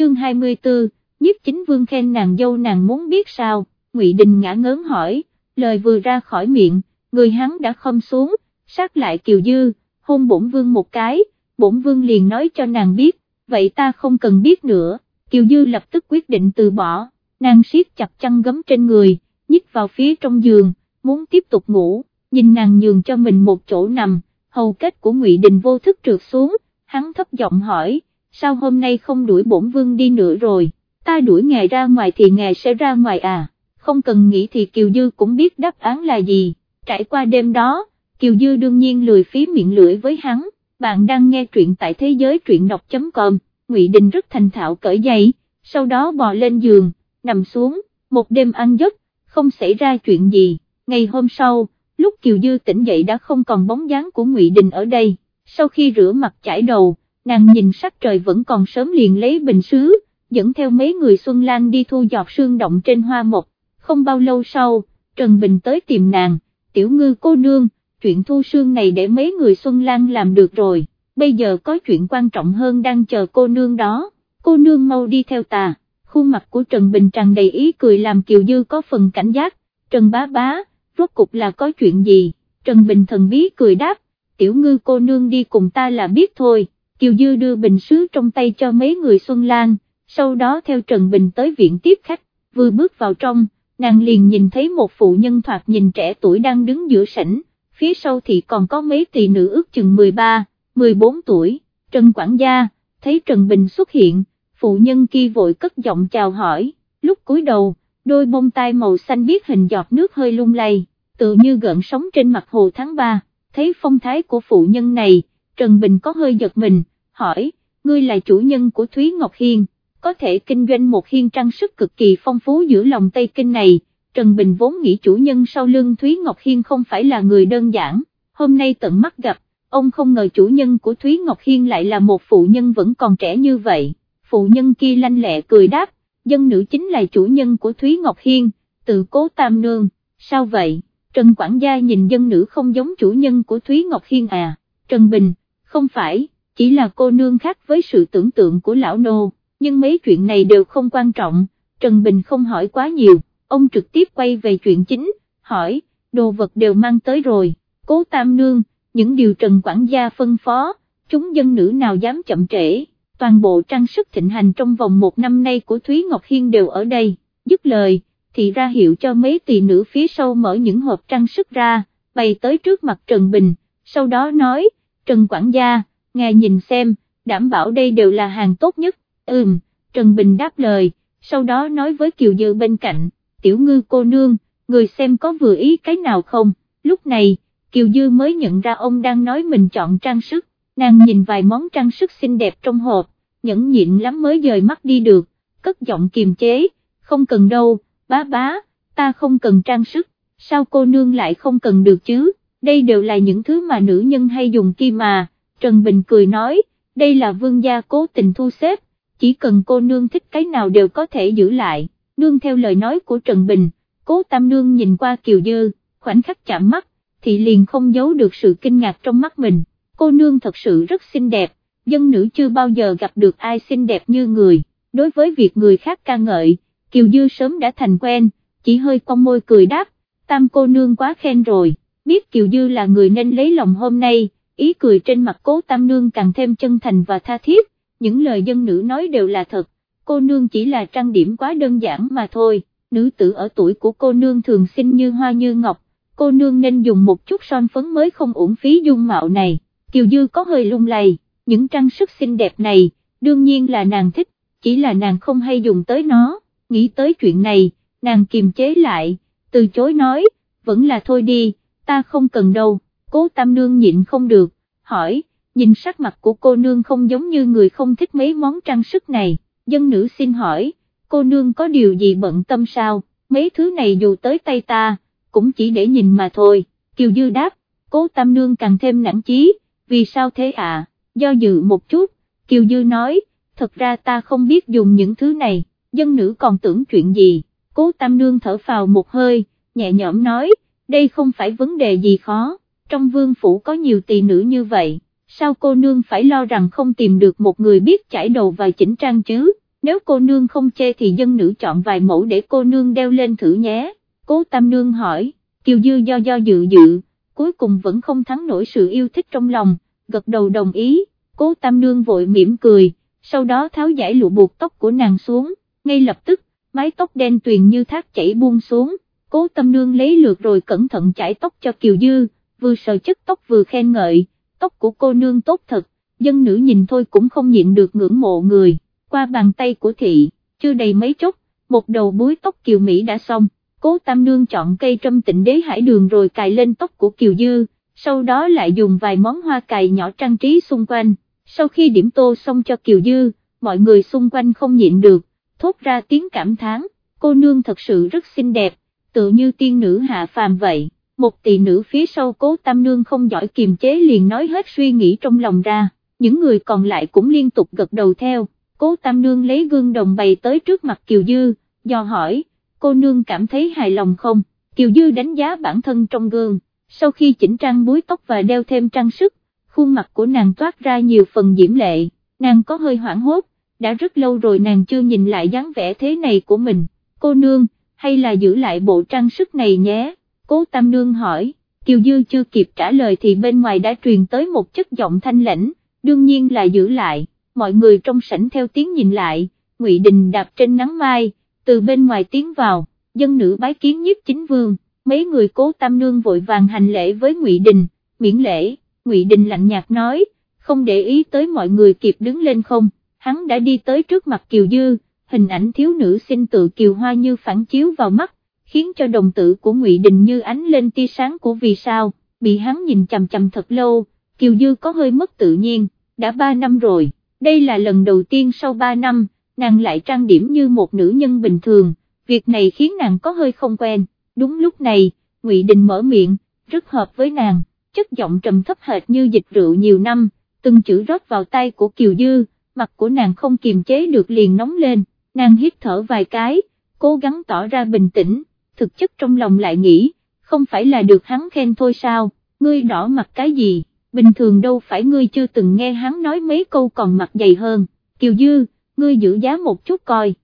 chương 24, nhiếp chính vương khen nàng dâu nàng muốn biết sao, Ngụy Đình ngã ngớn hỏi, lời vừa ra khỏi miệng, người hắn đã không xuống, sát lại Kiều Dư, hôn bổn vương một cái, bổn vương liền nói cho nàng biết, vậy ta không cần biết nữa, Kiều Dư lập tức quyết định từ bỏ, nàng siết chặt chăn gấm trên người, nhích vào phía trong giường, muốn tiếp tục ngủ, nhìn nàng nhường cho mình một chỗ nằm, hầu kết của Ngụy Đình vô thức trượt xuống, hắn thấp giọng hỏi, sao hôm nay không đuổi bổn vương đi nữa rồi, ta đuổi ngài ra ngoài thì ngài sẽ ra ngoài à, không cần nghĩ thì Kiều Dư cũng biết đáp án là gì, trải qua đêm đó, Kiều Dư đương nhiên lười phí miệng lưỡi với hắn, bạn đang nghe truyện tại thế giới truyện đọc.com, Ngụy Đình rất thành thạo cởi giày, sau đó bò lên giường, nằm xuống, một đêm ăn giấc, không xảy ra chuyện gì, ngày hôm sau, lúc Kiều Dư tỉnh dậy đã không còn bóng dáng của Ngụy Đình ở đây, sau khi rửa mặt chải đầu, nàng nhìn sắc trời vẫn còn sớm liền lấy bình sứ, dẫn theo mấy người Xuân Lan đi thu giọt sương động trên hoa mộc, không bao lâu sau, Trần Bình tới tìm nàng, tiểu ngư cô nương, chuyện thu sương này để mấy người Xuân Lan làm được rồi, bây giờ có chuyện quan trọng hơn đang chờ cô nương đó, cô nương mau đi theo ta, khuôn mặt của Trần Bình tràn đầy ý cười làm Kiều Dư có phần cảnh giác, Trần bá bá, rốt cục là có chuyện gì, Trần Bình thần bí cười đáp, tiểu ngư cô nương đi cùng ta là biết thôi, Kiều Dư đưa bình sứ trong tay cho mấy người Xuân Lan, sau đó theo Trần Bình tới viện tiếp khách, vừa bước vào trong, nàng liền nhìn thấy một phụ nhân thoạt nhìn trẻ tuổi đang đứng giữa sảnh, phía sau thì còn có mấy tỷ nữ ước chừng 13, 14 tuổi, Trần Quảng Gia, thấy Trần Bình xuất hiện, phụ nhân kia vội cất giọng chào hỏi, lúc cúi đầu, đôi bông tai màu xanh biết hình giọt nước hơi lung lay, tự như gợn sóng trên mặt hồ tháng 3, thấy phong thái của phụ nhân này, Trần Bình có hơi giật mình, hỏi, ngươi là chủ nhân của Thúy Ngọc Hiên, có thể kinh doanh một hiên trang sức cực kỳ phong phú giữa lòng Tây Kinh này, Trần Bình vốn nghĩ chủ nhân sau lưng Thúy Ngọc Hiên không phải là người đơn giản, hôm nay tận mắt gặp, ông không ngờ chủ nhân của Thúy Ngọc Hiên lại là một phụ nhân vẫn còn trẻ như vậy, phụ nhân kia lanh lẹ cười đáp, dân nữ chính là chủ nhân của Thúy Ngọc Hiên, tự cố tam nương, sao vậy, Trần Quảng Gia nhìn dân nữ không giống chủ nhân của Thúy Ngọc Hiên à, Trần Bình, không phải, chỉ là cô nương khác với sự tưởng tượng của lão nô, nhưng mấy chuyện này đều không quan trọng, Trần Bình không hỏi quá nhiều, ông trực tiếp quay về chuyện chính, hỏi, đồ vật đều mang tới rồi, cố tam nương, những điều Trần quản Gia phân phó, chúng dân nữ nào dám chậm trễ, toàn bộ trang sức thịnh hành trong vòng một năm nay của Thúy Ngọc Hiên đều ở đây, dứt lời, thì ra hiệu cho mấy tỳ nữ phía sau mở những hộp trang sức ra, bày tới trước mặt Trần Bình, sau đó nói, Trần quản Gia, ngài nhìn xem, đảm bảo đây đều là hàng tốt nhất, ừm, Trần Bình đáp lời, sau đó nói với Kiều Dư bên cạnh, tiểu ngư cô nương, người xem có vừa ý cái nào không, lúc này, Kiều Dư mới nhận ra ông đang nói mình chọn trang sức, nàng nhìn vài món trang sức xinh đẹp trong hộp, nhẫn nhịn lắm mới dời mắt đi được, cất giọng kiềm chế, không cần đâu, bá bá, ta không cần trang sức, sao cô nương lại không cần được chứ, đây đều là những thứ mà nữ nhân hay dùng kia mà, Trần Bình cười nói, đây là vương gia cố tình thu xếp, chỉ cần cô nương thích cái nào đều có thể giữ lại, nương theo lời nói của Trần Bình, cố tam nương nhìn qua Kiều Dư, khoảnh khắc chạm mắt, thì liền không giấu được sự kinh ngạc trong mắt mình, cô nương thật sự rất xinh đẹp, dân nữ chưa bao giờ gặp được ai xinh đẹp như người, đối với việc người khác ca ngợi, Kiều Dư sớm đã thành quen, chỉ hơi cong môi cười đáp, tam cô nương quá khen rồi, biết Kiều Dư là người nên lấy lòng hôm nay, ý cười trên mặt cố tam nương càng thêm chân thành và tha thiết, những lời dân nữ nói đều là thật, cô nương chỉ là trang điểm quá đơn giản mà thôi, nữ tử ở tuổi của cô nương thường xinh như hoa như ngọc, cô nương nên dùng một chút son phấn mới không uổng phí dung mạo này, Kiều Dư có hơi lung lay, những trang sức xinh đẹp này, đương nhiên là nàng thích, chỉ là nàng không hay dùng tới nó, nghĩ tới chuyện này, nàng kiềm chế lại, từ chối nói, vẫn là thôi đi, ta không cần đâu, cố tam nương nhịn không được, hỏi, nhìn sắc mặt của cô nương không giống như người không thích mấy món trang sức này, dân nữ xin hỏi, cô nương có điều gì bận tâm sao, mấy thứ này dù tới tay ta, cũng chỉ để nhìn mà thôi, Kiều Dư đáp, cố tam nương càng thêm nản chí, vì sao thế à, do dự một chút, Kiều Dư nói, thật ra ta không biết dùng những thứ này, dân nữ còn tưởng chuyện gì, cố tam nương thở phào một hơi, nhẹ nhõm nói, đây không phải vấn đề gì khó, trong vương phủ có nhiều tỳ nữ như vậy sao cô nương phải lo rằng không tìm được một người biết chải đầu và chỉnh trang chứ, nếu cô nương không chê thì dân nữ chọn vài mẫu để cô nương đeo lên thử nhé, cố tam nương hỏi, kiều dư do do dự dự, cuối cùng vẫn không thắng nổi sự yêu thích trong lòng, gật đầu đồng ý, cố tam nương vội mỉm cười, sau đó tháo giải lụa buộc tóc của nàng xuống, ngay lập tức, mái tóc đen tuyền như thác chảy buông xuống, cố tâm nương lấy lượt rồi cẩn thận chải tóc cho Kiều Dư, vừa sờ chất tóc vừa khen ngợi, tóc của cô nương tốt thật, dân nữ nhìn thôi cũng không nhịn được ngưỡng mộ người, qua bàn tay của thị, chưa đầy mấy chốc, một đầu búi tóc Kiều Mỹ đã xong, cố tam nương chọn cây trâm tịnh đế hải đường rồi cài lên tóc của Kiều Dư, sau đó lại dùng vài món hoa cài nhỏ trang trí xung quanh, sau khi điểm tô xong cho Kiều Dư, mọi người xung quanh không nhịn được, thốt ra tiếng cảm thán, cô nương thật sự rất xinh đẹp, tự như tiên nữ hạ phàm vậy, một tỷ nữ phía sau cố tam nương không giỏi kiềm chế liền nói hết suy nghĩ trong lòng ra, những người còn lại cũng liên tục gật đầu theo, cố tam nương lấy gương đồng bày tới trước mặt Kiều Dư, do hỏi, cô nương cảm thấy hài lòng không, Kiều Dư đánh giá bản thân trong gương, sau khi chỉnh trang búi tóc và đeo thêm trang sức, khuôn mặt của nàng toát ra nhiều phần diễm lệ, nàng có hơi hoảng hốt, đã rất lâu rồi nàng chưa nhìn lại dáng vẻ thế này của mình, cô nương, hay là giữ lại bộ trang sức này nhé, cố tam nương hỏi, Kiều Dư chưa kịp trả lời thì bên ngoài đã truyền tới một chất giọng thanh lãnh, đương nhiên là giữ lại, mọi người trong sảnh theo tiếng nhìn lại, Ngụy Đình đạp trên nắng mai, từ bên ngoài tiến vào, dân nữ bái kiến nhiếp chính vương, mấy người cố tam nương vội vàng hành lễ với Ngụy Đình, miễn lễ, Ngụy Đình lạnh nhạt nói, không để ý tới mọi người kịp đứng lên không. Hắn đã đi tới trước mặt Kiều Dư, hình ảnh thiếu nữ xinh tự Kiều Hoa như phản chiếu vào mắt, khiến cho đồng tử của Ngụy Đình như ánh lên tia sáng của vì sao, bị hắn nhìn chằm chằm thật lâu, Kiều Dư có hơi mất tự nhiên, đã ba năm rồi, đây là lần đầu tiên sau ba năm, nàng lại trang điểm như một nữ nhân bình thường, việc này khiến nàng có hơi không quen, đúng lúc này, Ngụy Đình mở miệng, rất hợp với nàng, chất giọng trầm thấp hệt như dịch rượu nhiều năm, từng chữ rót vào tay của Kiều Dư, mặt của nàng không kiềm chế được liền nóng lên, nàng hít thở vài cái, cố gắng tỏ ra bình tĩnh, thực chất trong lòng lại nghĩ, không phải là được hắn khen thôi sao, ngươi đỏ mặt cái gì, bình thường đâu phải ngươi chưa từng nghe hắn nói mấy câu còn mặt dày hơn, Kiều Dư, ngươi giữ giá một chút coi,